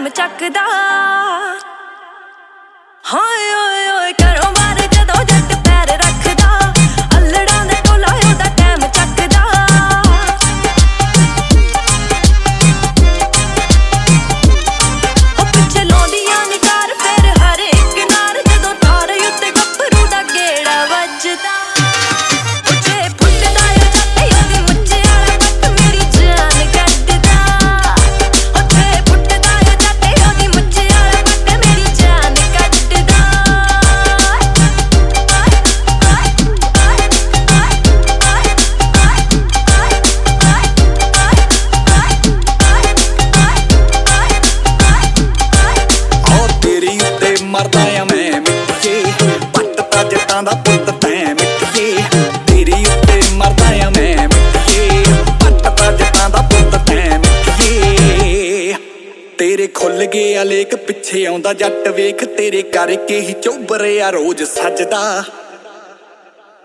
ਉਹਦਾ ਚੱਕਦਾ। ਮੈਂ ਮਿੱਟੀ ਤੇਰੇ ਖੁੱਲ ਗਿਆ ਲੇਕ ਪਿੱਛੇ ਆਉਂਦਾ ਜੱਟ ਵੇਖ। ਤੇਰੇ ਕਰਕੇ ਹੀ ਚੋਬਰਿਆ ਰੋਜ਼ ਸੱਜਦਾ।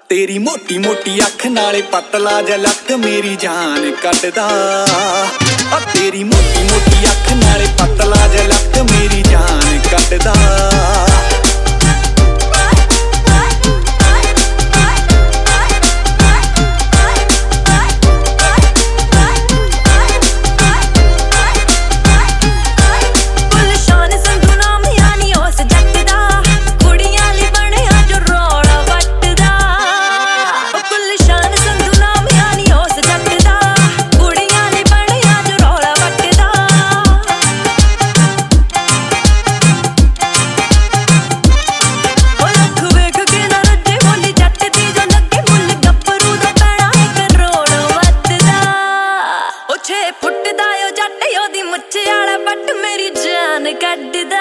ਤੇਰੀ ਮੋਟੀ ਮੋਟੀ ਅੱਖ ਨਾਲੇ ਪਤਲਾ ਜਿਹਾ ਲੱਕ ਮੇਰੀ ਜਾਨ ਕੱਟਦਾ ਆ ਤੇਰੀ ਮੋਟੀ ਮੋਟੀ ਅੱਖ ਨਾਲੇ ਪਤਲਾ ਜਿਹਾ ਲੱਕ ਮੇਰੀ ਜਾਨ ਕੱਟਦਾ ਛੱਡ